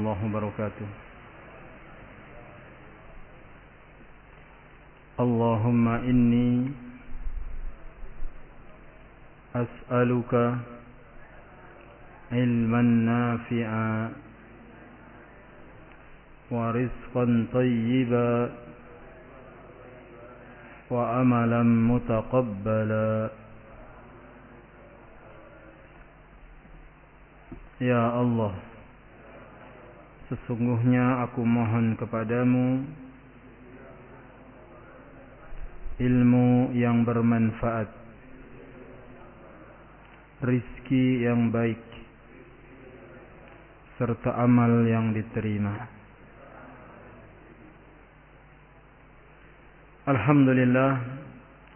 الله وبركاته. اللهم إني أسألك علما نافعا ورزقا طيبا وأملا متقبلا. يا الله. Sesungguhnya aku mohon kepadamu ilmu yang bermanfaat, rizki yang baik, serta amal yang diterima. Alhamdulillah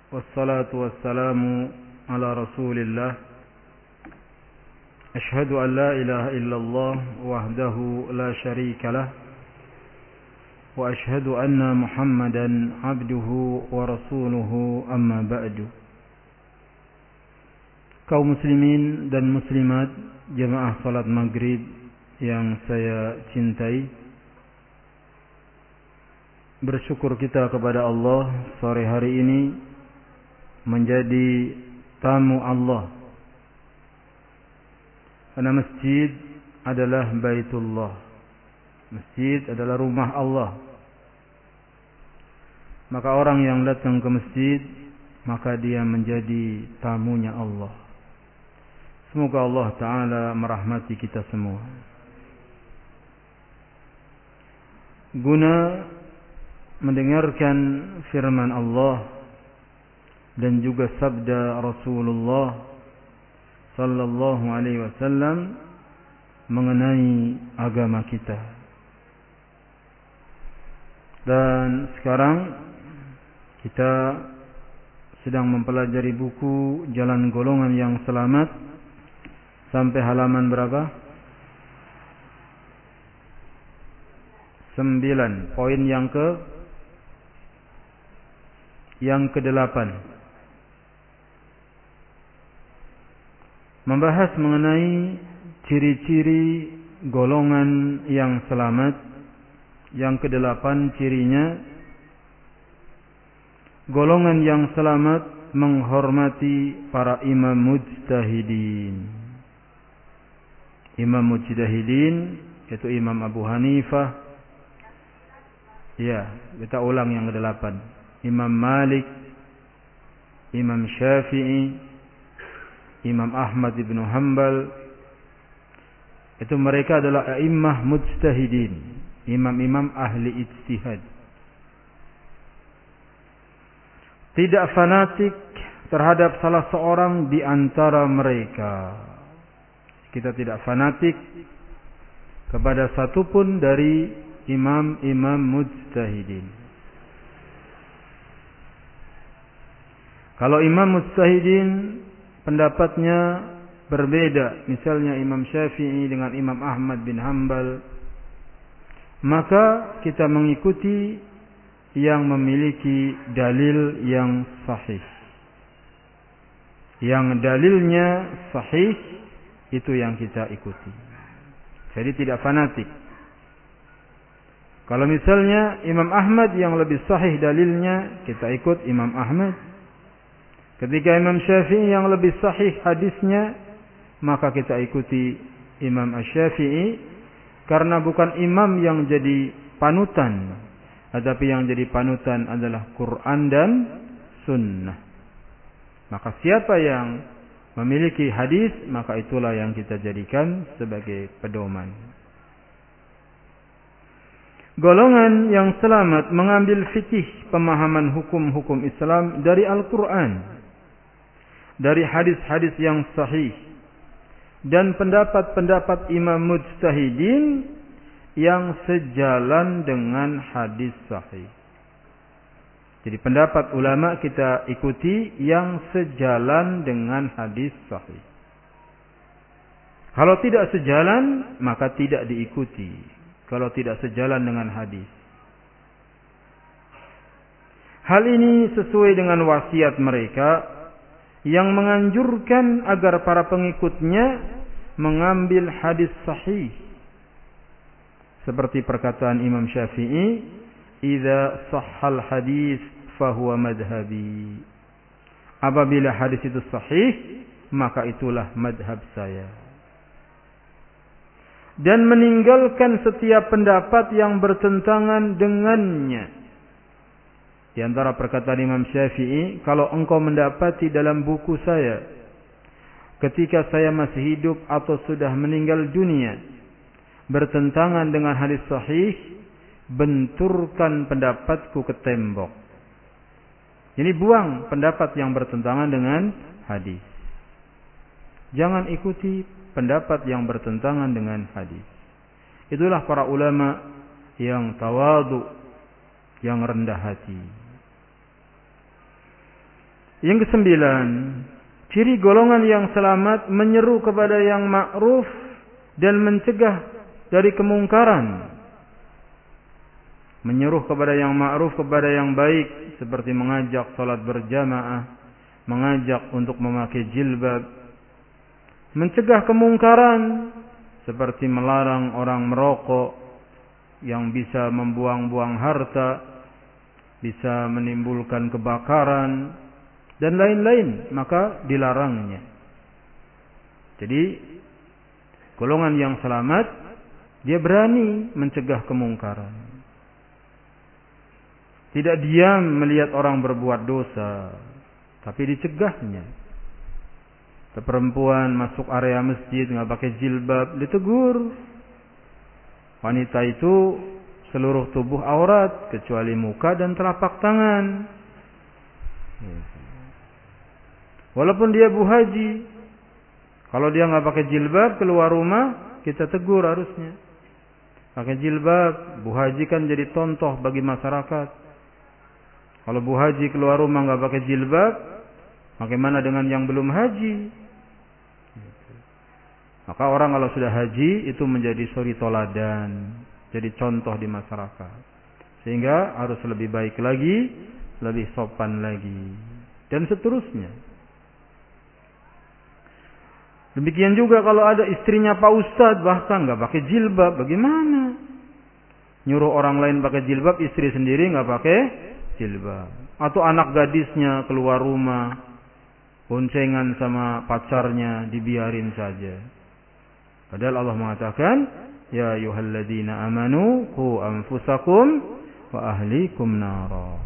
wassalatu wassalamu ala Rasulillah أشهد أن لا إله إلا الله وحده لا شريك له وأشهد أن محمدا عبده ورسوله أما بعد. Kaum muslimin dan muslimat jemaah salat maghrib yang saya cintai bersyukur kita kepada Allah sore hari ini menjadi tamu Allah karena masjid adalah baitullah. Masjid adalah rumah Allah. Maka orang yang datang ke masjid, maka dia menjadi tamunya Allah. Semoga Allah Ta'ala merahmati kita semua. Guna mendengarkan firman Allah dan juga sabda Rasulullah sallallahu alaihi wasallam mengenai agama kita. Dan sekarang kita sedang mempelajari buku Jalan Golongan yang Selamat sampai halaman berapa? 9. Poin yang ke yang ke-8. Membahas mengenai ciri-ciri golongan yang selamat. Yang kedelapan cirinya golongan yang selamat menghormati para imam mujtahidin. Imam mujtahidin yaitu Imam Abu Hanifah. Ya, kita ulang yang kedelapan. Imam Malik, Imam Syafi'i, Imam Ahmad ibn Hanbal. Itu mereka adalah a'immah mujtahidin. Imam-imam ahli ijtihad. Tidak fanatik terhadap salah seorang di antara mereka. Kita tidak fanatik kepada satupun dari imam-imam mujtahidin. Kalau imam mujtahidin pendapatnya berbeda, misalnya Imam Syafi'i dengan Imam Ahmad bin Hambal, maka kita mengikuti yang memiliki dalil yang sahih. Yang dalilnya sahih itu yang kita ikuti. Jadi tidak fanatik. Kalau misalnya Imam Ahmad yang lebih sahih dalilnya, kita ikut Imam Ahmad. Ketika Imam Syafi'i yang lebih sahih hadisnya, maka kita ikuti Imam Syafi'i karena bukan imam yang jadi panutan, tetapi yang jadi panutan adalah Quran dan sunnah. Maka siapa yang memiliki hadis, maka itulah yang kita jadikan sebagai pedoman. Golongan yang selamat mengambil fikih pemahaman hukum-hukum Islam dari Al-Quran dari hadis-hadis yang sahih dan pendapat-pendapat imam mujtahidin yang sejalan dengan hadis sahih. Jadi pendapat ulama kita ikuti yang sejalan dengan hadis sahih. Kalau tidak sejalan, maka tidak diikuti. Kalau tidak sejalan dengan hadis. Hal ini sesuai dengan wasiat mereka yang menganjurkan agar para pengikutnya mengambil hadis sahih seperti perkataan Imam Syafi'i, "Idza sahhal hadis fahuwa madhhabi." Apabila hadis itu sahih, maka itulah madhab saya. Dan meninggalkan setiap pendapat yang bertentangan dengannya. Di antara perkataan Imam Syafi'i, kalau engkau mendapati dalam buku saya, ketika saya masih hidup atau sudah meninggal dunia, bertentangan dengan hadis sahih, benturkan pendapatku ke tembok. Ini buang pendapat yang bertentangan dengan hadis. Jangan ikuti pendapat yang bertentangan dengan hadis. Itulah para ulama yang tawadu, yang rendah hati. Yang kesembilan, ciri golongan yang selamat menyeru kepada yang ma'ruf dan mencegah dari kemungkaran. Menyuruh kepada yang ma'ruf kepada yang baik seperti mengajak salat berjamaah, mengajak untuk memakai jilbab, mencegah kemungkaran seperti melarang orang merokok yang bisa membuang-buang harta, bisa menimbulkan kebakaran dan lain-lain, maka dilarangnya. Jadi golongan yang selamat dia berani mencegah kemungkaran. Tidak diam melihat orang berbuat dosa, tapi dicegahnya perempuan masuk area masjid nggak pakai jilbab ditegur wanita itu seluruh tubuh aurat kecuali muka dan telapak tangan walaupun dia bu haji kalau dia nggak pakai jilbab keluar rumah kita tegur harusnya pakai jilbab bu haji kan jadi contoh bagi masyarakat kalau bu haji keluar rumah nggak pakai jilbab bagaimana dengan yang belum haji maka orang kalau sudah haji itu menjadi suri toladan, jadi contoh di masyarakat. Sehingga harus lebih baik lagi, lebih sopan lagi, dan seterusnya. Demikian juga kalau ada istrinya Pak Ustadz bahkan nggak pakai jilbab, bagaimana? Nyuruh orang lain pakai jilbab, istri sendiri nggak pakai jilbab. Atau anak gadisnya keluar rumah, boncengan sama pacarnya dibiarin saja. Padahal Allah mengatakan, Ya ayuhalladzina amanu ku anfusakum wa ahlikum nara.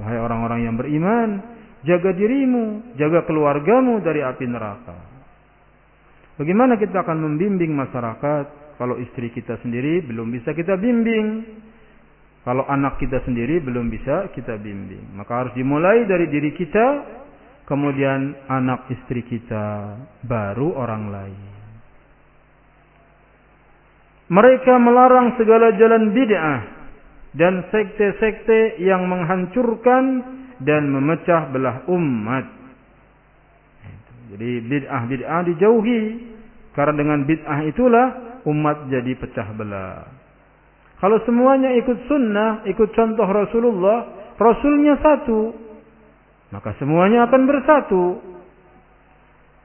Wahai orang-orang yang beriman, jaga dirimu, jaga keluargamu dari api neraka. Bagaimana kita akan membimbing masyarakat kalau istri kita sendiri belum bisa kita bimbing? Kalau anak kita sendiri belum bisa kita bimbing. Maka harus dimulai dari diri kita, kemudian anak istri kita, baru orang lain. Mereka melarang segala jalan bid'ah dan sekte-sekte yang menghancurkan dan memecah belah umat. Jadi bid'ah-bid'ah dijauhi karena dengan bid'ah itulah umat jadi pecah belah. Kalau semuanya ikut sunnah, ikut contoh Rasulullah, Rasulnya satu, maka semuanya akan bersatu.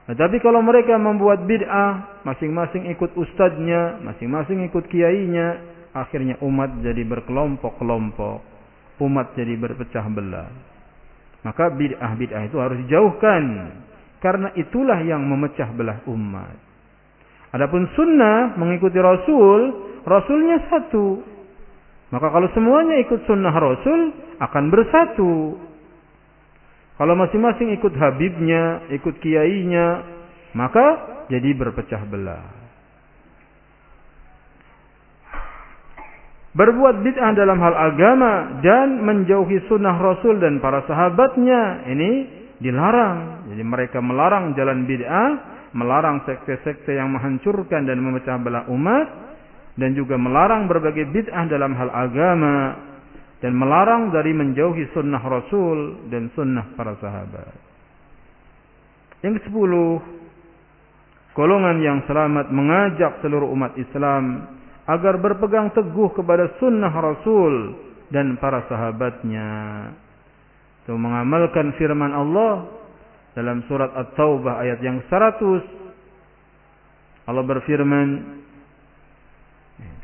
Tetapi kalau mereka membuat bid'ah, masing-masing ikut ustadznya, masing-masing ikut kiainya, akhirnya umat jadi berkelompok-kelompok, umat jadi berpecah belah. Maka bid'ah-bid'ah itu harus dijauhkan, karena itulah yang memecah belah umat. Adapun sunnah mengikuti Rasul, Rasulnya satu. Maka kalau semuanya ikut sunnah Rasul, akan bersatu. Kalau masing-masing ikut habibnya, ikut kiainya, maka jadi berpecah belah. Berbuat bid'ah dalam hal agama dan menjauhi sunnah Rasul dan para sahabatnya ini dilarang. Jadi mereka melarang jalan bid'ah, melarang sekte-sekte yang menghancurkan dan memecah belah umat dan juga melarang berbagai bid'ah dalam hal agama dan melarang dari menjauhi sunnah Rasul dan sunnah para sahabat. Yang kesepuluh, golongan yang selamat mengajak seluruh umat Islam agar berpegang teguh kepada sunnah Rasul dan para sahabatnya. Itu mengamalkan firman Allah dalam surat At-Taubah ayat yang 100. Allah berfirman,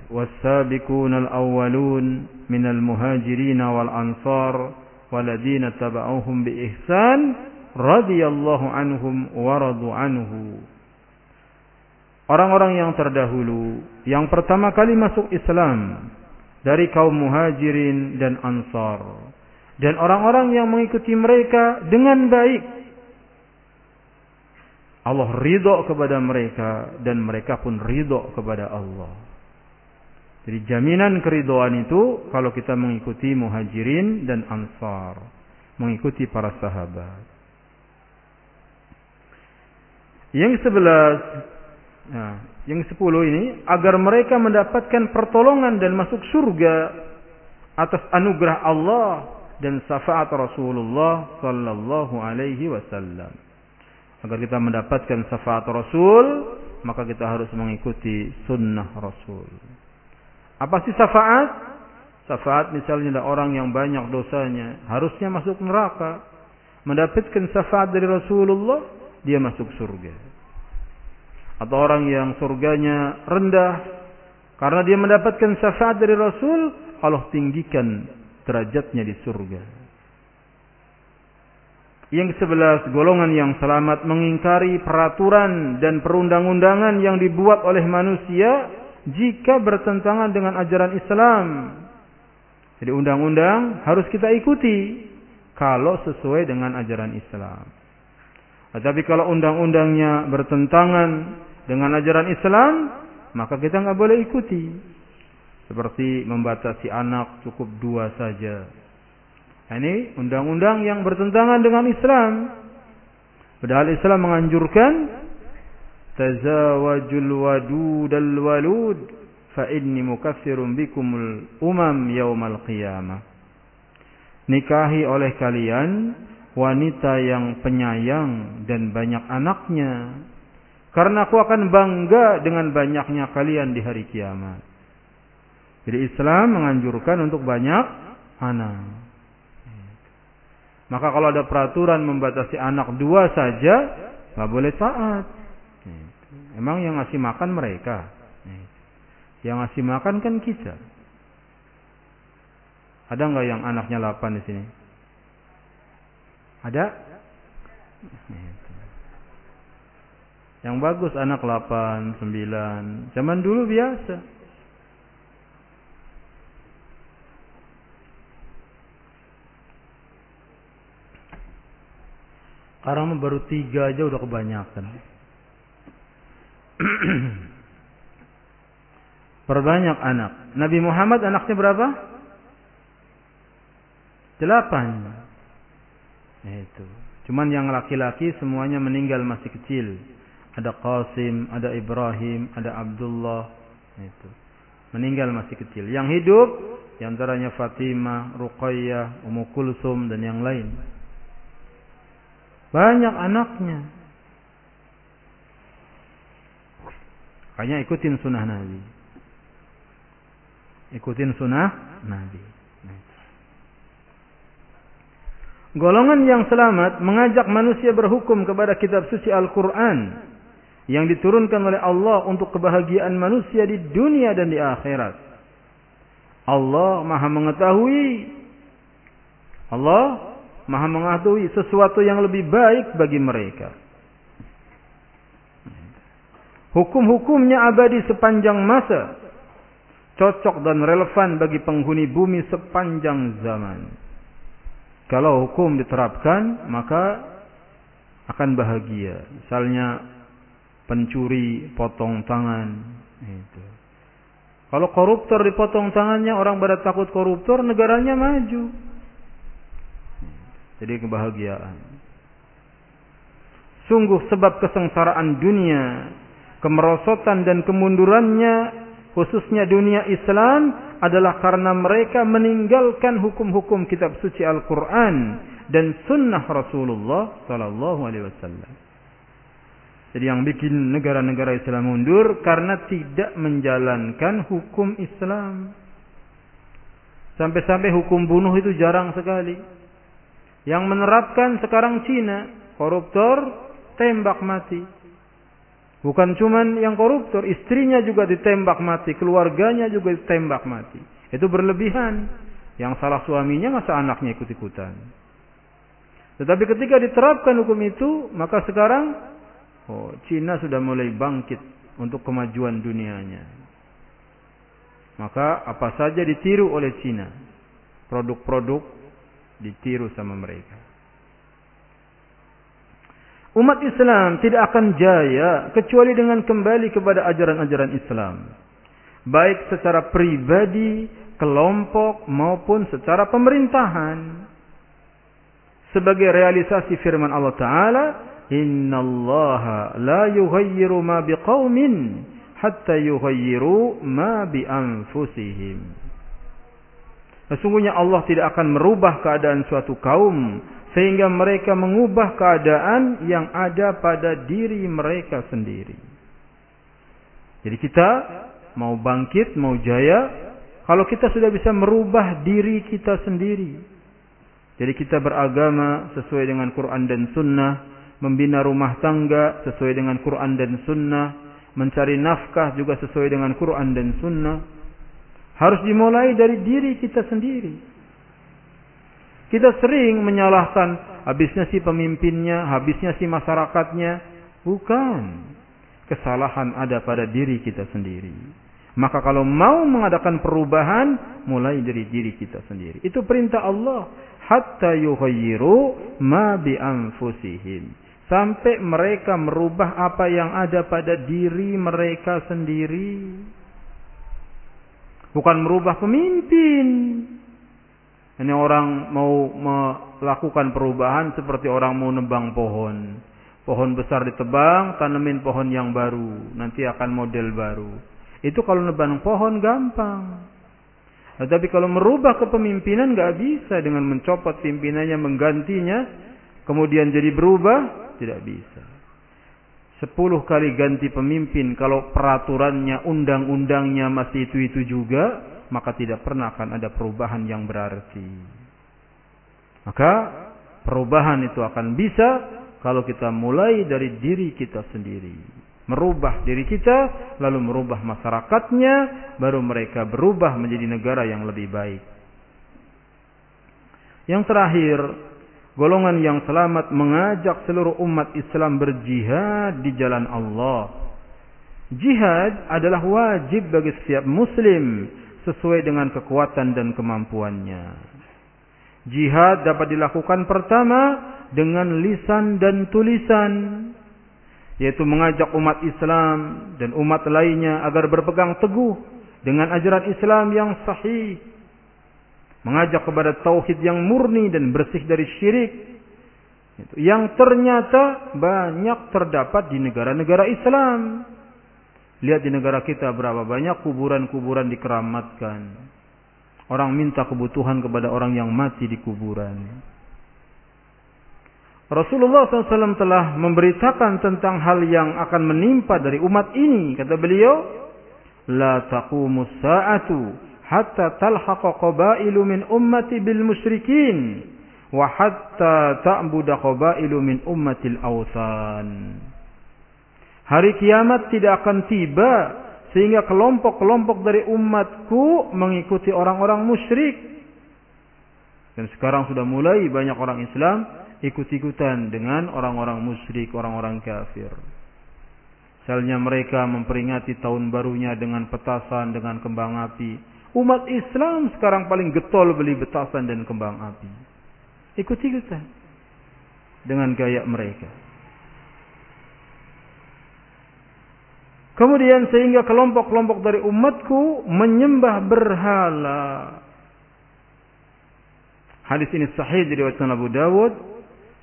"Was-sabiquna al-awwalun minal muhajirin wal ansar waladina taba'uhum bi ihsan radhiyallahu. Orang-orang yang terdahulu yang pertama kali masuk Islam dari kaum muhajirin dan ansar dan orang-orang yang mengikuti mereka dengan baik Allah ridho kepada mereka dan mereka pun ridho kepada Allah jadi jaminan keridoan itu kalau kita mengikuti muhajirin dan ansar. Mengikuti para sahabat. Yang sebelas, nah, yang sepuluh ini, agar mereka mendapatkan pertolongan dan masuk surga atas anugerah Allah dan syafaat Rasulullah sallallahu alaihi wasallam. Agar kita mendapatkan syafaat Rasul, maka kita harus mengikuti sunnah Rasul. Apa sih syafaat? Syafaat misalnya ada orang yang banyak dosanya, harusnya masuk neraka. Mendapatkan syafaat dari Rasulullah, dia masuk surga. Atau orang yang surganya rendah, karena dia mendapatkan syafaat dari Rasul, Allah tinggikan derajatnya di surga. Yang sebelas, golongan yang selamat mengingkari peraturan dan perundang-undangan yang dibuat oleh manusia jika bertentangan dengan ajaran Islam. Jadi undang-undang harus kita ikuti kalau sesuai dengan ajaran Islam. Tetapi kalau undang-undangnya bertentangan dengan ajaran Islam, maka kita nggak boleh ikuti. Seperti membatasi anak cukup dua saja. Nah, ini undang-undang yang bertentangan dengan Islam. Padahal Islam menganjurkan tazawajul wadudal walud fa inni mukaffirun bikumul umam yaumal qiyamah nikahi oleh kalian wanita yang penyayang dan banyak anaknya karena aku akan bangga dengan banyaknya kalian di hari kiamat jadi Islam menganjurkan untuk banyak anak maka kalau ada peraturan membatasi anak dua saja nggak boleh taat Emang yang ngasih makan mereka. Yang ngasih makan kan kita. Ada nggak yang anaknya 8 di sini? Ada? Yang bagus anak 8, 9. Zaman dulu biasa. Sekarang baru tiga aja udah kebanyakan. Perbanyak anak. Nabi Muhammad anaknya berapa? Delapan. Itu. Cuman yang laki-laki semuanya meninggal masih kecil. Ada Qasim, ada Ibrahim, ada Abdullah. Itu. Meninggal masih kecil. Yang hidup di antaranya Fatimah, Ruqayyah, Ummu Kulsum dan yang lain. Banyak anaknya. Makanya ikutin sunnah Nabi. Ikutin sunnah Nabi. Golongan yang selamat mengajak manusia berhukum kepada kitab suci Al-Quran yang diturunkan oleh Allah untuk kebahagiaan manusia di dunia dan di akhirat. Allah maha mengetahui Allah maha mengetahui sesuatu yang lebih baik bagi mereka. Hukum-hukumnya abadi sepanjang masa. Cocok dan relevan bagi penghuni bumi sepanjang zaman. Kalau hukum diterapkan, maka akan bahagia. Misalnya pencuri potong tangan. Itu. Kalau koruptor dipotong tangannya, orang pada takut koruptor, negaranya maju. Jadi kebahagiaan. Sungguh sebab kesengsaraan dunia kemerosotan dan kemundurannya khususnya dunia Islam adalah karena mereka meninggalkan hukum-hukum kitab suci Al-Quran dan sunnah Rasulullah Sallallahu Alaihi Wasallam. Jadi yang bikin negara-negara Islam mundur karena tidak menjalankan hukum Islam. Sampai-sampai hukum bunuh itu jarang sekali. Yang menerapkan sekarang Cina, koruptor tembak mati. Bukan cuman yang koruptor, istrinya juga ditembak mati, keluarganya juga ditembak mati. Itu berlebihan. Yang salah suaminya masa anaknya ikut-ikutan. Tetapi ketika diterapkan hukum itu, maka sekarang oh, Cina sudah mulai bangkit untuk kemajuan dunianya. Maka apa saja ditiru oleh Cina. Produk-produk ditiru sama mereka. Umat Islam tidak akan jaya kecuali dengan kembali kepada ajaran-ajaran Islam. Baik secara pribadi, kelompok maupun secara pemerintahan. Sebagai realisasi firman Allah Ta'ala, Inna Allah la yughayyiru ma biqawmin hatta yughayyiru ma bi anfusihim. Sesungguhnya Allah tidak akan merubah keadaan suatu kaum sehingga mereka mengubah keadaan yang ada pada diri mereka sendiri. Jadi kita mau bangkit, mau jaya, kalau kita sudah bisa merubah diri kita sendiri. Jadi kita beragama sesuai dengan Quran dan Sunnah, membina rumah tangga sesuai dengan Quran dan Sunnah, mencari nafkah juga sesuai dengan Quran dan Sunnah. Harus dimulai dari diri kita sendiri. Kita sering menyalahkan habisnya si pemimpinnya, habisnya si masyarakatnya. Bukan. Kesalahan ada pada diri kita sendiri. Maka kalau mau mengadakan perubahan, mulai dari diri kita sendiri. Itu perintah Allah. Hatta yughayyiru ma bi anfusihim. Sampai mereka merubah apa yang ada pada diri mereka sendiri. Bukan merubah pemimpin. Ini orang mau melakukan perubahan seperti orang mau nebang pohon. Pohon besar ditebang, tanemin pohon yang baru. Nanti akan model baru. Itu kalau nebang pohon gampang. Tetapi kalau merubah kepemimpinan nggak bisa dengan mencopot pimpinannya, menggantinya, kemudian jadi berubah, tidak bisa. Sepuluh kali ganti pemimpin, kalau peraturannya, undang-undangnya masih itu-itu juga, maka tidak pernah akan ada perubahan yang berarti. Maka perubahan itu akan bisa kalau kita mulai dari diri kita sendiri. Merubah diri kita, lalu merubah masyarakatnya, baru mereka berubah menjadi negara yang lebih baik. Yang terakhir, golongan yang selamat mengajak seluruh umat Islam berjihad di jalan Allah. Jihad adalah wajib bagi setiap muslim sesuai dengan kekuatan dan kemampuannya. Jihad dapat dilakukan pertama dengan lisan dan tulisan, yaitu mengajak umat Islam dan umat lainnya agar berpegang teguh dengan ajaran Islam yang sahih, mengajak kepada tauhid yang murni dan bersih dari syirik, yang ternyata banyak terdapat di negara-negara Islam. Lihat di negara kita berapa banyak kuburan-kuburan dikeramatkan. Orang minta kebutuhan kepada orang yang mati di kuburan. Rasulullah SAW telah memberitakan tentang hal yang akan menimpa dari umat ini. Kata beliau, La taqumu sa'atu hatta talhaqa qabailu min ummati bil musyrikin wa hatta ta'buda qabailu min ummatil awthan. Hari kiamat tidak akan tiba sehingga kelompok-kelompok dari umatku mengikuti orang-orang musyrik. Dan sekarang sudah mulai banyak orang Islam ikut-ikutan dengan orang-orang musyrik, orang-orang kafir. Misalnya mereka memperingati tahun barunya dengan petasan, dengan kembang api. Umat Islam sekarang paling getol beli petasan dan kembang api. Ikut-ikutan dengan gaya mereka. Kemudian sehingga kelompok-kelompok dari umatku menyembah berhala. Hadis ini sahih diriwayatkan Abu Dawud.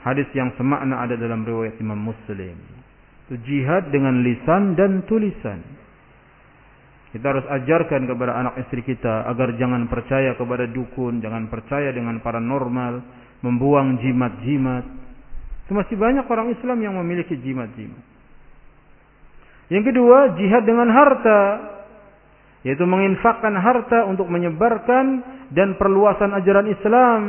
Hadis yang semakna ada dalam riwayat Imam Muslim. Itu jihad dengan lisan dan tulisan. Kita harus ajarkan kepada anak istri kita agar jangan percaya kepada dukun, jangan percaya dengan paranormal, membuang jimat-jimat. Masih banyak orang Islam yang memiliki jimat-jimat. Yang kedua, jihad dengan harta. Yaitu menginfakkan harta untuk menyebarkan dan perluasan ajaran Islam.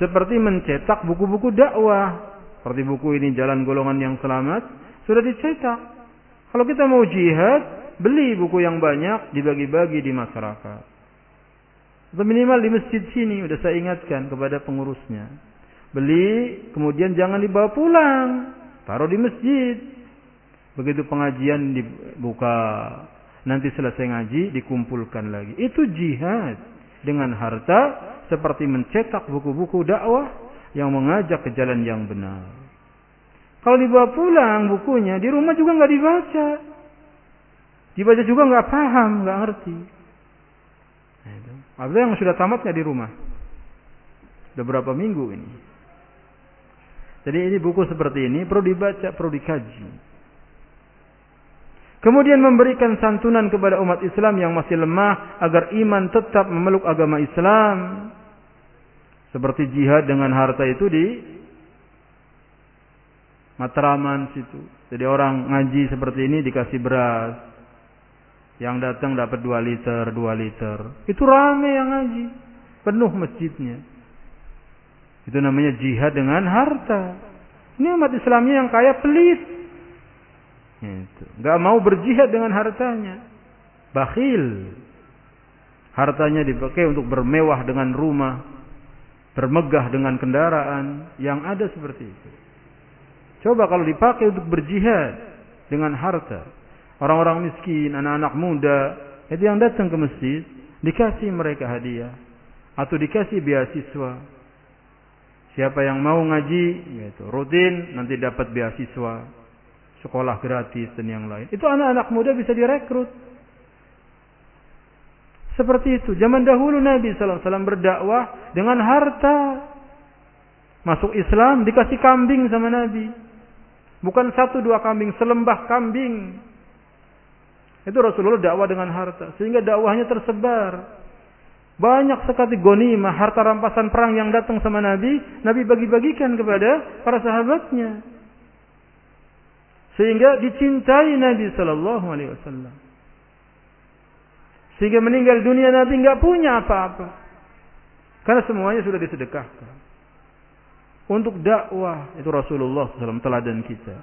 Seperti mencetak buku-buku dakwah. Seperti buku ini Jalan Golongan yang Selamat. Sudah dicetak. Kalau kita mau jihad, beli buku yang banyak, dibagi-bagi di masyarakat. Atau minimal di masjid sini, udah saya ingatkan kepada pengurusnya. Beli, kemudian jangan dibawa pulang. Taruh di masjid. Begitu pengajian dibuka. Nanti selesai ngaji, dikumpulkan lagi. Itu jihad. Dengan harta, seperti mencetak buku-buku dakwah yang mengajak ke jalan yang benar. Kalau dibawa pulang bukunya, di rumah juga nggak dibaca. Dibaca juga nggak paham, nggak ngerti. Ada yang sudah tamat nggak di rumah? Sudah berapa minggu ini? Jadi ini buku seperti ini perlu dibaca, perlu dikaji. Kemudian memberikan santunan kepada umat Islam yang masih lemah agar iman tetap memeluk agama Islam. Seperti jihad dengan harta itu di Matraman situ. Jadi orang ngaji seperti ini dikasih beras. Yang datang dapat 2 liter, 2 liter. Itu rame yang ngaji. Penuh masjidnya. Itu namanya jihad dengan harta. Ini umat Islamnya yang kaya pelit. Itu. Gak mau berjihad dengan hartanya. Bakhil. Hartanya dipakai untuk bermewah dengan rumah. Bermegah dengan kendaraan. Yang ada seperti itu. Coba kalau dipakai untuk berjihad dengan harta. Orang-orang miskin, anak-anak muda, itu yang datang ke masjid, dikasih mereka hadiah. Atau dikasih beasiswa. Siapa yang mau ngaji, yaitu rutin, nanti dapat beasiswa. Sekolah gratis dan yang lain. Itu anak-anak muda bisa direkrut. Seperti itu. Zaman dahulu Nabi SAW berdakwah dengan harta. Masuk Islam dikasih kambing sama Nabi. Bukan satu dua kambing, selembah kambing. Itu Rasulullah dakwah dengan harta. Sehingga dakwahnya tersebar. Banyak sekali gonimah, harta rampasan perang yang datang sama Nabi. Nabi bagi-bagikan kepada para sahabatnya. Sehingga dicintai Nabi Sallallahu Alaihi Wasallam. Sehingga meninggal dunia Nabi nggak punya apa-apa. Karena semuanya sudah disedekahkan untuk dakwah itu Rasulullah SAW teladan kita.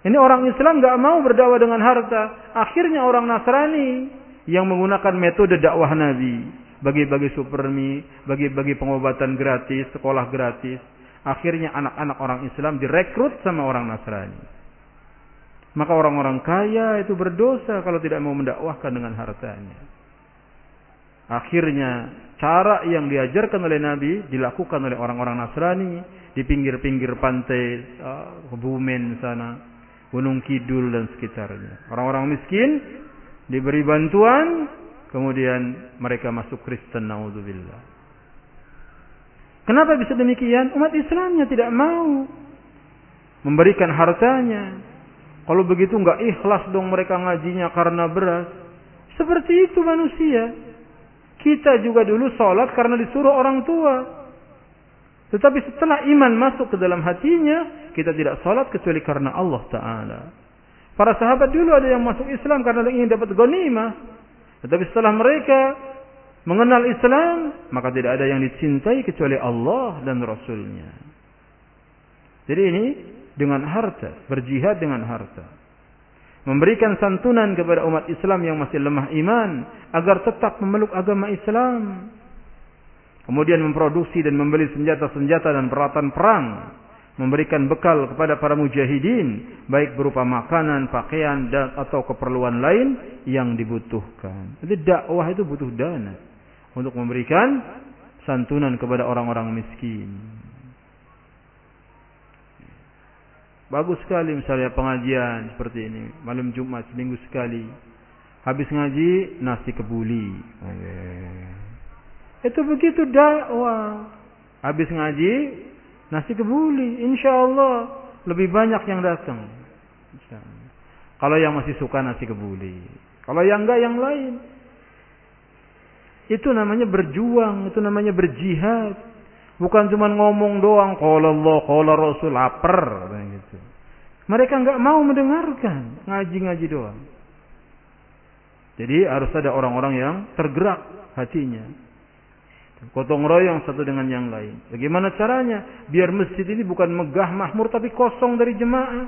Ini orang Islam nggak mau berdakwah dengan harta. Akhirnya orang Nasrani yang menggunakan metode dakwah Nabi, bagi-bagi supermi, bagi-bagi pengobatan gratis, sekolah gratis. Akhirnya anak-anak orang Islam direkrut sama orang Nasrani. Maka orang-orang kaya itu berdosa kalau tidak mau mendakwahkan dengan hartanya. Akhirnya cara yang diajarkan oleh Nabi dilakukan oleh orang-orang Nasrani di pinggir-pinggir pantai uh, Kebumen sana, Gunung Kidul dan sekitarnya. Orang-orang miskin diberi bantuan, kemudian mereka masuk Kristen naudzubillah. Kenapa bisa demikian? Umat Islamnya tidak mau memberikan hartanya. Kalau begitu nggak ikhlas dong mereka ngajinya karena beras. Seperti itu manusia. Kita juga dulu sholat karena disuruh orang tua. Tetapi setelah iman masuk ke dalam hatinya, kita tidak sholat kecuali karena Allah Ta'ala. Para sahabat dulu ada yang masuk Islam karena ingin dapat ghanimah. Tetapi setelah mereka mengenal Islam, maka tidak ada yang dicintai kecuali Allah dan Rasulnya. Jadi ini dengan harta, berjihad dengan harta memberikan santunan kepada umat Islam yang masih lemah iman agar tetap memeluk agama Islam. Kemudian memproduksi dan membeli senjata-senjata dan peralatan perang, memberikan bekal kepada para mujahidin baik berupa makanan, pakaian dan atau keperluan lain yang dibutuhkan. Jadi dakwah itu butuh dana untuk memberikan santunan kepada orang-orang miskin. Bagus sekali misalnya pengajian seperti ini. Malam Jumat seminggu sekali. Habis ngaji nasi kebuli. Itu begitu dakwah. Habis ngaji nasi kebuli. Insya Allah lebih banyak yang datang. Kalau yang masih suka nasi kebuli. Kalau yang enggak yang lain. Itu namanya berjuang. Itu namanya berjihad. Bukan cuma ngomong doang, kalau Allah, kalau Rasul, lapar. Gitu. Mereka nggak mau mendengarkan, ngaji-ngaji doang. Jadi harus ada orang-orang yang tergerak hatinya. Kotong royong satu dengan yang lain. Bagaimana caranya? Biar masjid ini bukan megah mahmur tapi kosong dari jemaah.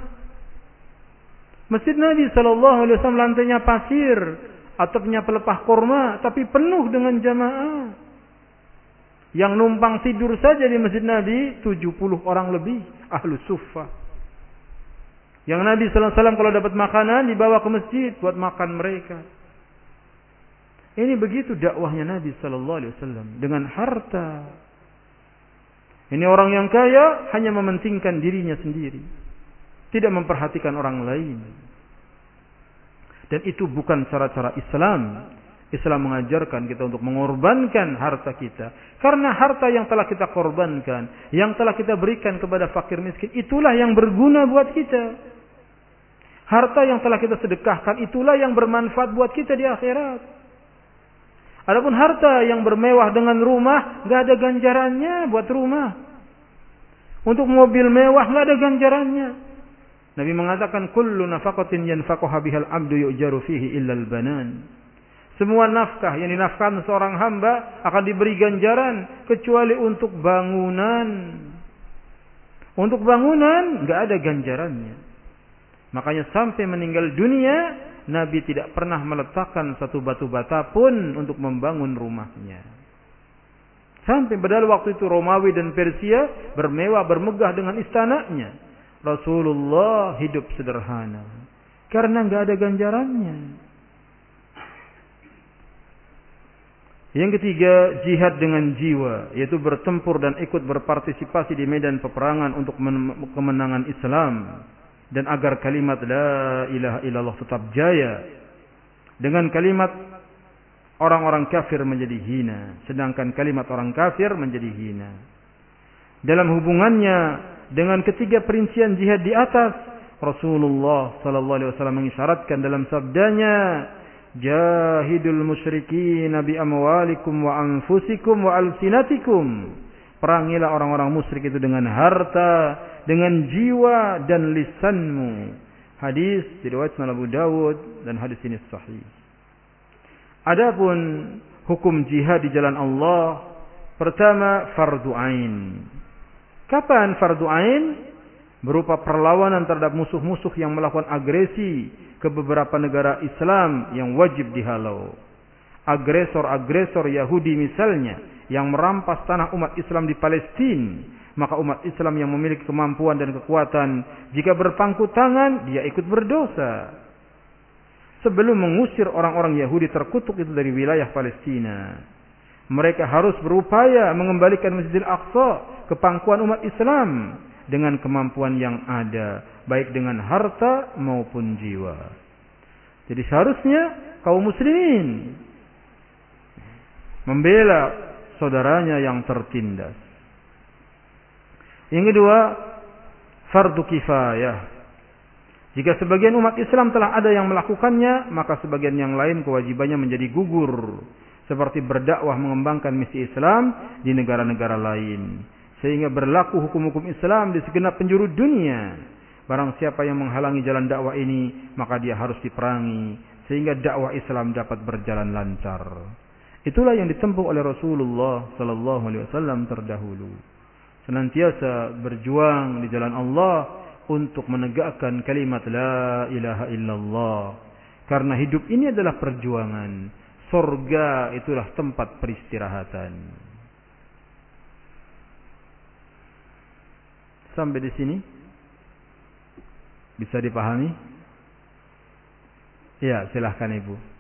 Masjid Nabi Shallallahu Alaihi Wasallam lantainya pasir, atapnya pelepah korma, tapi penuh dengan jamaah. Yang numpang tidur saja di Masjid Nabi 70 orang lebih ahlu suffah. Yang Nabi Sallallahu Alaihi Wasallam kalau dapat makanan dibawa ke masjid buat makan mereka. Ini begitu dakwahnya Nabi Sallallahu Alaihi Wasallam dengan harta. Ini orang yang kaya hanya mementingkan dirinya sendiri, tidak memperhatikan orang lain. Dan itu bukan cara-cara Islam. Islam mengajarkan kita untuk mengorbankan harta kita. Karena harta yang telah kita korbankan, yang telah kita berikan kepada fakir miskin, itulah yang berguna buat kita. Harta yang telah kita sedekahkan, itulah yang bermanfaat buat kita di akhirat. Adapun harta yang bermewah dengan rumah, gak ada ganjarannya buat rumah. Untuk mobil mewah gak ada ganjarannya. Nabi mengatakan kullu nafaqatin yanfaqaha bihal abdu yu'jaru fihi al-banan. Semua nafkah yang dinafkahkan seorang hamba akan diberi ganjaran kecuali untuk bangunan. Untuk bangunan nggak ada ganjarannya. Makanya sampai meninggal dunia Nabi tidak pernah meletakkan satu batu bata pun untuk membangun rumahnya. Sampai padahal waktu itu Romawi dan Persia bermewah bermegah dengan istananya. Rasulullah hidup sederhana. Karena nggak ada ganjarannya. Yang ketiga, jihad dengan jiwa, yaitu bertempur dan ikut berpartisipasi di medan peperangan untuk kemenangan Islam dan agar kalimat la ilaha illallah tetap jaya. Dengan kalimat orang-orang kafir menjadi hina, sedangkan kalimat orang kafir menjadi hina. Dalam hubungannya dengan ketiga perincian jihad di atas Rasulullah sallallahu alaihi wasallam mengisyaratkan dalam sabdanya jahidul musyrikin bi amwalikum wa anfusikum wa alsinatikum perangilah orang-orang musyrik itu dengan harta dengan jiwa dan lisanmu hadis diriwayatkan Abu Dawud dan hadis ini sahih adapun hukum jihad di jalan Allah pertama fardu ain Kapan fardu ain? Berupa perlawanan terhadap musuh-musuh yang melakukan agresi ke beberapa negara Islam yang wajib dihalau. Agresor-agresor Yahudi misalnya yang merampas tanah umat Islam di Palestina, maka umat Islam yang memiliki kemampuan dan kekuatan jika berpangku tangan dia ikut berdosa. Sebelum mengusir orang-orang Yahudi terkutuk itu dari wilayah Palestina, mereka harus berupaya mengembalikan Masjidil Aqsa ke pangkuan umat Islam dengan kemampuan yang ada, baik dengan harta maupun jiwa. Jadi seharusnya kaum muslimin membela saudaranya yang tertindas. Yang kedua, fardu kifayah. Jika sebagian umat Islam telah ada yang melakukannya, maka sebagian yang lain kewajibannya menjadi gugur. Seperti berdakwah mengembangkan misi Islam di negara-negara lain. Sehingga berlaku hukum-hukum Islam di segenap penjuru dunia. Barang siapa yang menghalangi jalan dakwah ini maka dia harus diperangi. Sehingga dakwah Islam dapat berjalan lancar itulah yang ditempuh oleh Rasulullah sallallahu alaihi wasallam terdahulu senantiasa berjuang di jalan Allah untuk menegakkan kalimat la ilaha illallah karena hidup ini adalah perjuangan Surga itulah tempat peristirahatan. Sampai di sini bisa dipahami? Ya, silahkan Ibu.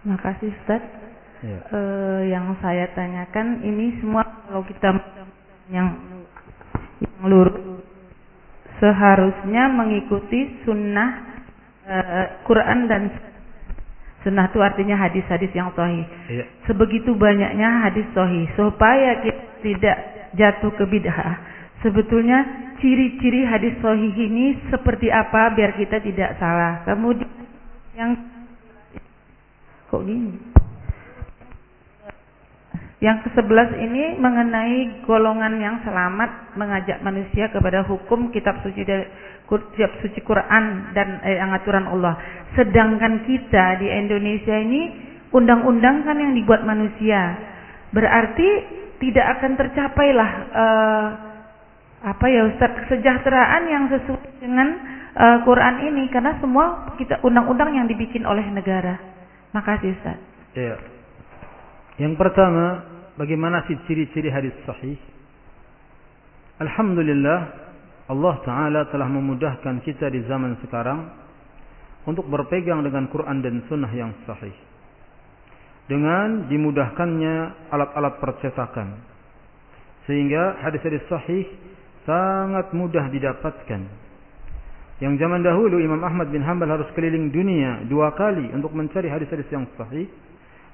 Terima kasih Ustaz. Ya. Uh, yang saya tanyakan ini semua kalau kita yang yang lurus seharusnya mengikuti sunnah uh, Quran dan sunnah itu artinya hadis-hadis yang sahih. Ya. Sebegitu banyaknya hadis sahih supaya kita tidak jatuh ke bid'ah. Sebetulnya ciri-ciri hadis sahih ini seperti apa biar kita tidak salah. Kemudian Kok gini? Yang ke-11 ini mengenai golongan yang selamat mengajak manusia kepada hukum kitab suci kitab suci Quran dan eh, aturan Allah. Sedangkan kita di Indonesia ini undang-undang kan yang dibuat manusia. Berarti tidak akan tercapailah eh, apa ya Ustaz kesejahteraan yang sesuai dengan uh, Quran ini karena semua kita undang-undang yang dibikin oleh negara. Makasih Ustaz. Iya. Yang pertama, bagaimana sih ciri-ciri hadis sahih? Alhamdulillah Allah Ta'ala telah memudahkan kita di zaman sekarang untuk berpegang dengan Quran dan Sunnah yang sahih. Dengan dimudahkannya alat-alat percetakan. Sehingga hadis-hadis sahih sangat mudah didapatkan. Yang zaman dahulu Imam Ahmad bin Hanbal harus keliling dunia dua kali untuk mencari hadis-hadis yang sahih.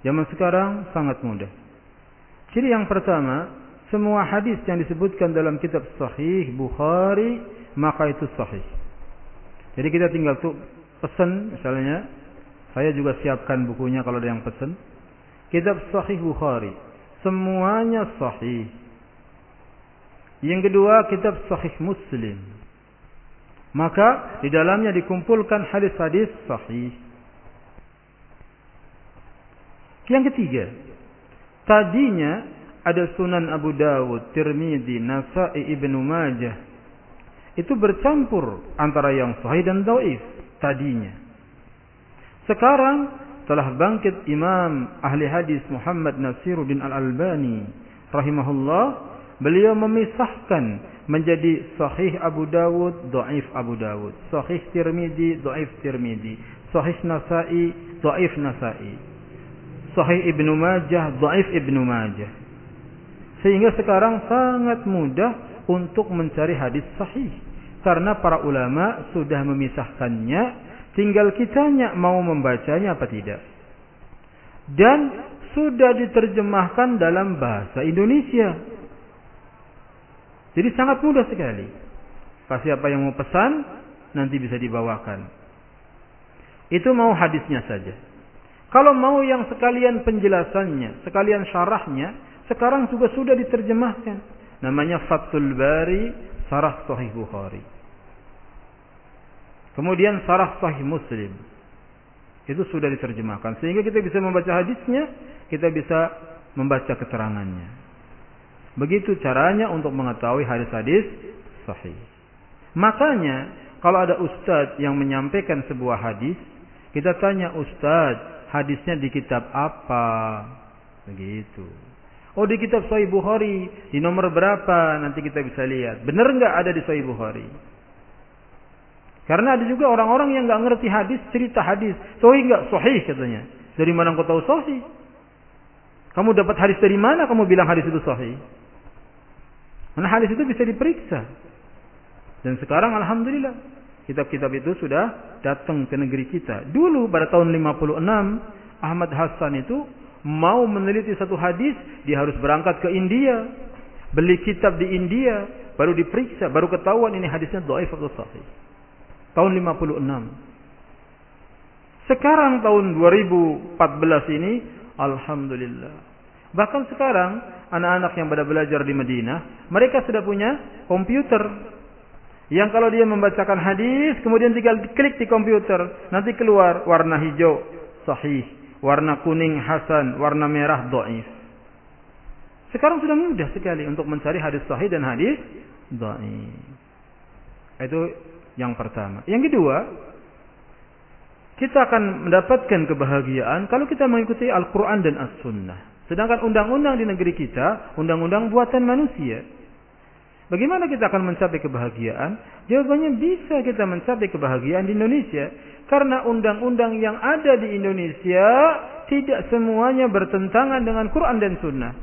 Zaman sekarang sangat mudah. Ciri yang pertama, semua hadis yang disebutkan dalam kitab sahih Bukhari maka itu sahih. Jadi kita tinggal tuh pesan misalnya, saya juga siapkan bukunya kalau ada yang pesan. Kitab sahih Bukhari, semuanya sahih. Yang kedua, kitab sahih Muslim. Maka di dalamnya dikumpulkan hadis-hadis sahih. Yang ketiga, tadinya ada Sunan Abu Dawud, Tirmidzi, Nasa'i, Ibnu Majah. Itu bercampur antara yang sahih dan dhaif tadinya. Sekarang telah bangkit Imam ahli hadis Muhammad Nasiruddin Al-Albani rahimahullah. Beliau memisahkan menjadi sahih Abu Dawud, dhaif Abu Dawud, sahih Tirmidzi, dhaif Tirmidzi, sahih Nasa'i, dhaif Nasa'i. Sahih Ibnu Majah, Dhaif Ibnu Majah. Sehingga sekarang sangat mudah untuk mencari hadis sahih. Karena para ulama sudah memisahkannya, tinggal kitanya mau membacanya apa tidak. Dan sudah diterjemahkan dalam bahasa Indonesia. Jadi sangat mudah sekali. Siapa yang mau pesan, nanti bisa dibawakan. Itu mau hadisnya saja. Kalau mau yang sekalian penjelasannya, sekalian syarahnya, sekarang juga sudah diterjemahkan. Namanya Fathul Bari, Sarah Sahih Bukhari. Kemudian Sarah Sahih Muslim. Itu sudah diterjemahkan. Sehingga kita bisa membaca hadisnya, kita bisa membaca keterangannya. Begitu caranya untuk mengetahui hadis-hadis sahih. Makanya, kalau ada ustadz yang menyampaikan sebuah hadis, kita tanya ustadz, hadisnya di kitab apa? Begitu. Oh di kitab Sahih Bukhari di nomor berapa nanti kita bisa lihat. Benar nggak ada di Sahih Bukhari? Karena ada juga orang-orang yang nggak ngerti hadis cerita hadis. Sahih nggak Sahih katanya. Dari mana kau tahu Sahih? Kamu dapat hadis dari mana? Kamu bilang hadis itu Sahih? Mana hadis itu bisa diperiksa. Dan sekarang Alhamdulillah kitab-kitab itu sudah datang ke negeri kita. Dulu pada tahun 56 Ahmad Hassan itu mau meneliti satu hadis, dia harus berangkat ke India, beli kitab di India, baru diperiksa, baru ketahuan ini hadisnya dhaif atau sahih. Tahun 56. Sekarang tahun 2014 ini alhamdulillah. Bahkan sekarang anak-anak yang pada belajar di Madinah, mereka sudah punya komputer yang kalau dia membacakan hadis, kemudian tinggal klik di komputer, nanti keluar warna hijau sahih, warna kuning hasan, warna merah dhaif. Sekarang sudah mudah sekali untuk mencari hadis sahih dan hadis dhaif. Itu yang pertama. Yang kedua, kita akan mendapatkan kebahagiaan kalau kita mengikuti Al-Quran dan As-Sunnah. Sedangkan undang-undang di negeri kita, undang-undang buatan manusia. Bagaimana kita akan mencapai kebahagiaan? Jawabannya bisa kita mencapai kebahagiaan di Indonesia. Karena undang-undang yang ada di Indonesia tidak semuanya bertentangan dengan Quran dan Sunnah.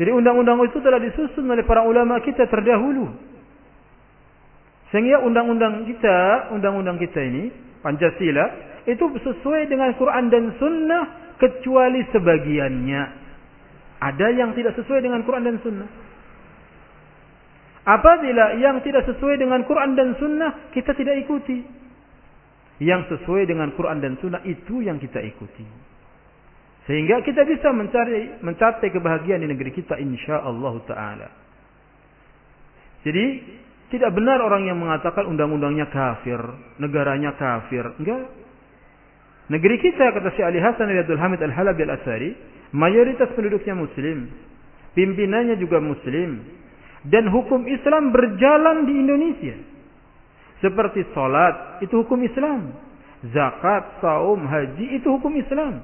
Jadi undang-undang itu telah disusun oleh para ulama kita terdahulu. Sehingga undang-undang kita, undang-undang kita ini, Pancasila, itu sesuai dengan Quran dan Sunnah kecuali sebagiannya. Ada yang tidak sesuai dengan Quran dan Sunnah. Apabila yang tidak sesuai dengan Quran dan Sunnah kita tidak ikuti. Yang sesuai dengan Quran dan Sunnah itu yang kita ikuti. Sehingga kita bisa mencari mencapai kebahagiaan di negeri kita insya Allah taala. Jadi tidak benar orang yang mengatakan undang-undangnya kafir, negaranya kafir. Enggak. Negeri kita kata Syekh Ali Hasan Abdul Hamid Al-Halabi Al-Asari, mayoritas penduduknya muslim. Pimpinannya juga muslim. Dan hukum Islam berjalan di Indonesia. Seperti salat itu hukum Islam. Zakat, saum, haji itu hukum Islam.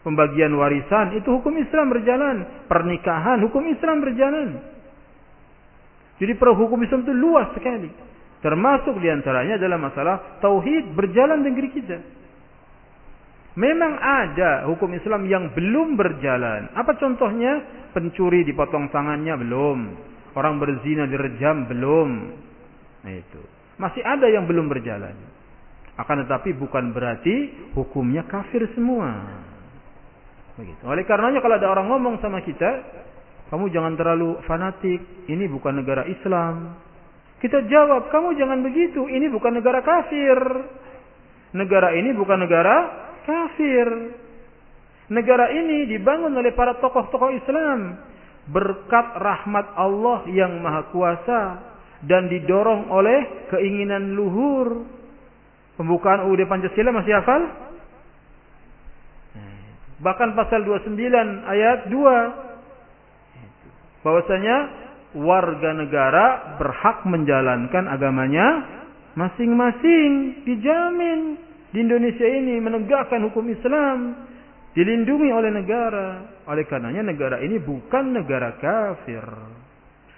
Pembagian warisan itu hukum Islam berjalan. Pernikahan hukum Islam berjalan. Jadi hukum Islam itu luas sekali. Termasuk di antaranya adalah masalah tauhid berjalan di negeri kita. Memang ada hukum Islam yang belum berjalan. Apa contohnya? Pencuri dipotong tangannya belum. Orang berzina direjam belum. Nah itu. Masih ada yang belum berjalan. Akan tetapi bukan berarti hukumnya kafir semua. Begitu. Oleh karenanya kalau ada orang ngomong sama kita, kamu jangan terlalu fanatik, ini bukan negara Islam. Kita jawab, kamu jangan begitu, ini bukan negara kafir. Negara ini bukan negara kafir. Negara ini dibangun oleh para tokoh-tokoh Islam berkat rahmat Allah yang maha kuasa dan didorong oleh keinginan luhur. Pembukaan UUD Pancasila masih hafal? Bahkan pasal 29 ayat 2 bahwasanya warga negara berhak menjalankan agamanya masing-masing dijamin di Indonesia ini menegakkan hukum Islam dilindungi oleh negara oleh karenanya negara ini bukan negara kafir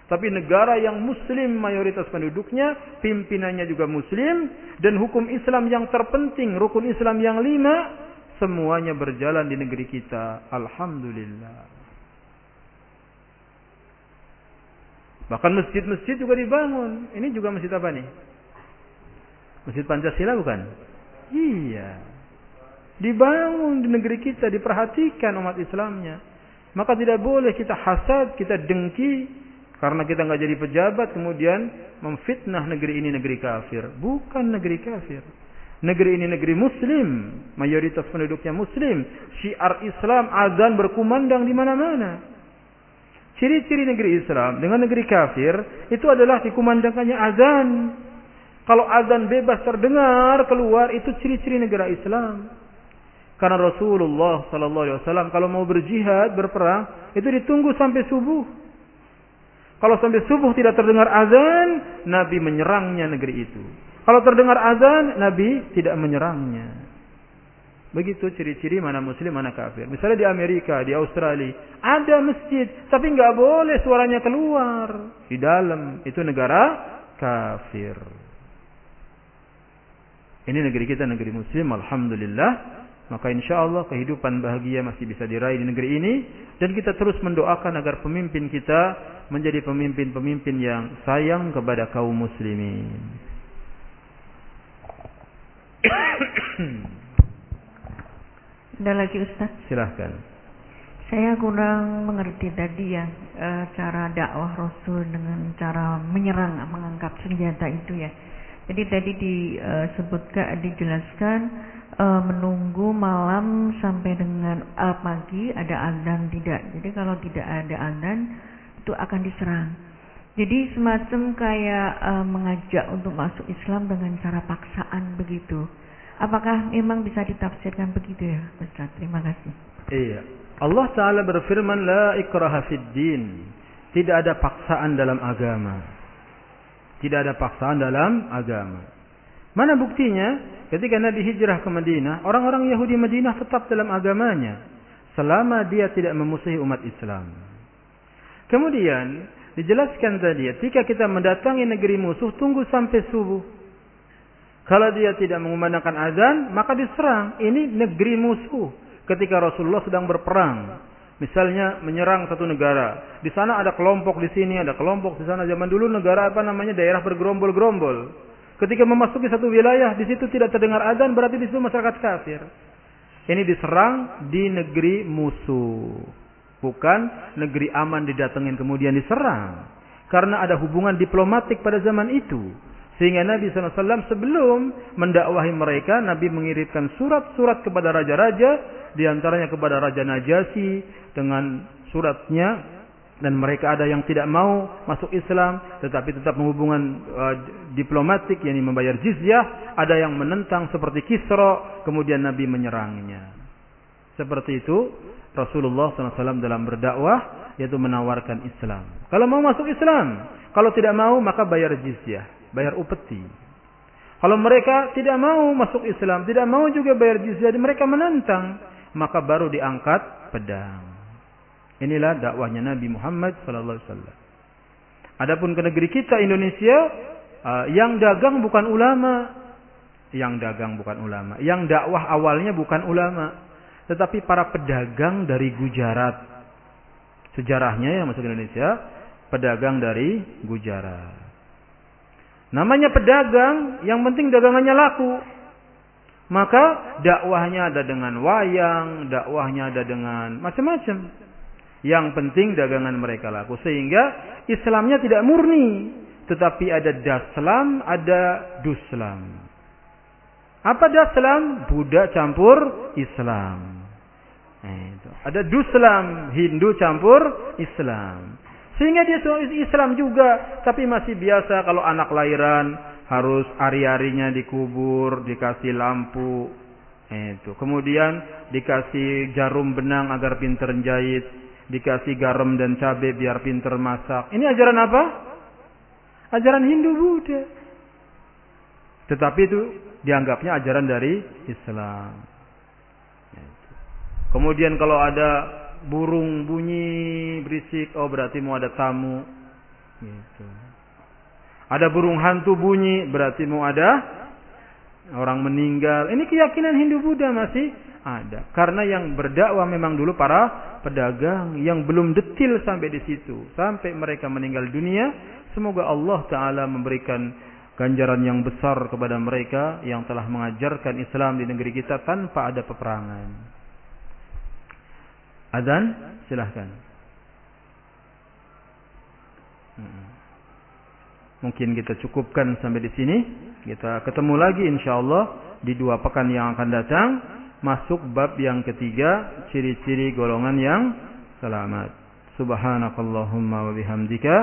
tapi negara yang muslim mayoritas penduduknya pimpinannya juga muslim dan hukum Islam yang terpenting rukun Islam yang lima semuanya berjalan di negeri kita. Alhamdulillah. Bahkan masjid-masjid juga dibangun. Ini juga masjid apa nih? Masjid Pancasila bukan? Iya. Dibangun di negeri kita, diperhatikan umat Islamnya. Maka tidak boleh kita hasad, kita dengki karena kita nggak jadi pejabat kemudian memfitnah negeri ini negeri kafir. Bukan negeri kafir. Negeri ini negeri muslim, mayoritas penduduknya muslim. Syiar Islam azan berkumandang di mana-mana. Ciri-ciri negeri Islam dengan negeri kafir itu adalah dikumandangkannya azan. Kalau azan bebas terdengar keluar itu ciri-ciri negara Islam. Karena Rasulullah sallallahu alaihi wasallam kalau mau berjihad, berperang, itu ditunggu sampai subuh. Kalau sampai subuh tidak terdengar azan, Nabi menyerangnya negeri itu. Kalau terdengar azan, Nabi tidak menyerangnya. Begitu ciri-ciri mana muslim, mana kafir. Misalnya di Amerika, di Australia, ada masjid, tapi nggak boleh suaranya keluar di dalam. Itu negara kafir. Ini negeri kita, negeri muslim, alhamdulillah. Maka insya Allah kehidupan bahagia masih bisa diraih di negeri ini. Dan kita terus mendoakan agar pemimpin kita menjadi pemimpin-pemimpin yang sayang kepada kaum muslimin. Ada lagi Ustaz? Silahkan. Saya kurang mengerti tadi ya e, cara dakwah Rasul dengan cara menyerang, mengangkat senjata itu ya. Jadi tadi disebutkan, dijelaskan e, menunggu malam sampai dengan e, pagi ada azan tidak. Jadi kalau tidak ada azan itu akan diserang. Jadi semacam kayak mengajak untuk masuk Islam dengan cara paksaan begitu. Apakah memang bisa ditafsirkan begitu ya, Ustaz? Terima kasih. Iya. Allah Taala berfirman, "La ikraha fid din." Tidak ada paksaan dalam agama. Tidak ada paksaan dalam agama. Mana buktinya? Ketika Nabi hijrah ke Madinah, orang-orang Yahudi Madinah tetap dalam agamanya selama dia tidak memusuhi umat Islam. Kemudian Dijelaskan tadi, ketika kita mendatangi negeri musuh, tunggu sampai subuh. Kalau dia tidak mengumandangkan azan, maka diserang. Ini negeri musuh. Ketika Rasulullah sedang berperang. Misalnya menyerang satu negara. Di sana ada kelompok di sini, ada kelompok di sana. Zaman dulu negara apa namanya daerah bergerombol-gerombol. Ketika memasuki satu wilayah, di situ tidak terdengar azan, berarti di situ masyarakat kafir. Ini diserang di negeri musuh. Bukan negeri aman didatengin kemudian diserang. Karena ada hubungan diplomatik pada zaman itu. Sehingga Nabi SAW sebelum mendakwahi mereka, Nabi mengirimkan surat-surat kepada raja-raja, di antaranya kepada Raja Najasi dengan suratnya dan mereka ada yang tidak mau masuk Islam tetapi tetap menghubungan uh, diplomatik yakni membayar jizyah ada yang menentang seperti Kisra kemudian Nabi menyerangnya seperti itu Rasulullah SAW dalam berdakwah yaitu menawarkan Islam kalau mau masuk Islam kalau tidak mau maka bayar jizyah bayar upeti. Kalau mereka tidak mau masuk Islam, tidak mau juga bayar jizyah, mereka menentang, maka baru diangkat pedang. Inilah dakwahnya Nabi Muhammad sallallahu alaihi wasallam. Adapun ke negeri kita Indonesia, uh, yang dagang bukan ulama, yang dagang bukan ulama, yang dakwah awalnya bukan ulama, tetapi para pedagang dari Gujarat. Sejarahnya yang masuk Indonesia, pedagang dari Gujarat. Namanya pedagang, yang penting dagangannya laku. Maka dakwahnya ada dengan wayang, dakwahnya ada dengan macam-macam. Yang penting dagangan mereka laku. Sehingga Islamnya tidak murni. Tetapi ada daslam, ada duslam. Apa daslam? Buddha campur Islam. Nah, Ada duslam, Hindu campur Islam. Sehingga dia Islam juga, tapi masih biasa kalau anak lahiran harus ari-arinya dikubur, dikasih lampu. Itu. Kemudian dikasih jarum benang agar pinter jahit, dikasih garam dan cabai biar pinter masak. Ini ajaran apa? Ajaran Hindu Buddha. Tetapi itu dianggapnya ajaran dari Islam. Kemudian kalau ada burung bunyi berisik, oh berarti mau ada tamu. Gitu. Ada burung hantu bunyi, berarti mau ada orang meninggal. Ini keyakinan Hindu Buddha masih ada. Karena yang berdakwah memang dulu para pedagang yang belum detil sampai di situ. Sampai mereka meninggal dunia, semoga Allah Ta'ala memberikan ganjaran yang besar kepada mereka yang telah mengajarkan Islam di negeri kita tanpa ada peperangan. Adzan, silahkan. Hmm. Mungkin kita cukupkan sampai di sini. Kita ketemu lagi insya Allah di dua pekan yang akan datang. Masuk bab yang ketiga, ciri-ciri golongan yang selamat. Subhanakallahumma wa bihamdika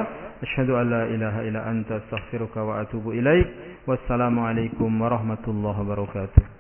asyhadu an la ilaha illa anta astaghfiruka wa atubu ilaik. Wassalamualaikum warahmatullahi wabarakatuh.